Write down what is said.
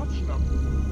マジな。